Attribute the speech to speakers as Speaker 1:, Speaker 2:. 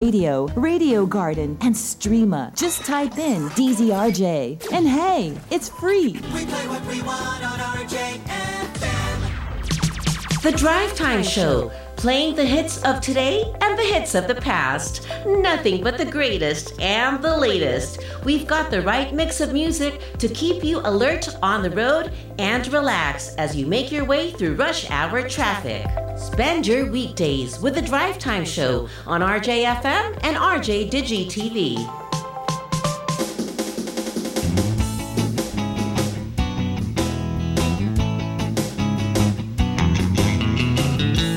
Speaker 1: Radio, Radio Garden, and Streema. Just type in DZRJ. And hey, it's free.
Speaker 2: We play what we want on RJ FM.
Speaker 3: The Drive Time Show, playing the hits of today and the hits of the past. Nothing but the greatest and the latest. We've got the right mix of music to keep you alert on the road and relax as you make your way through rush hour traffic. Spend your weekdays with the Drive Time Show on RJFM and RJ Digi TV.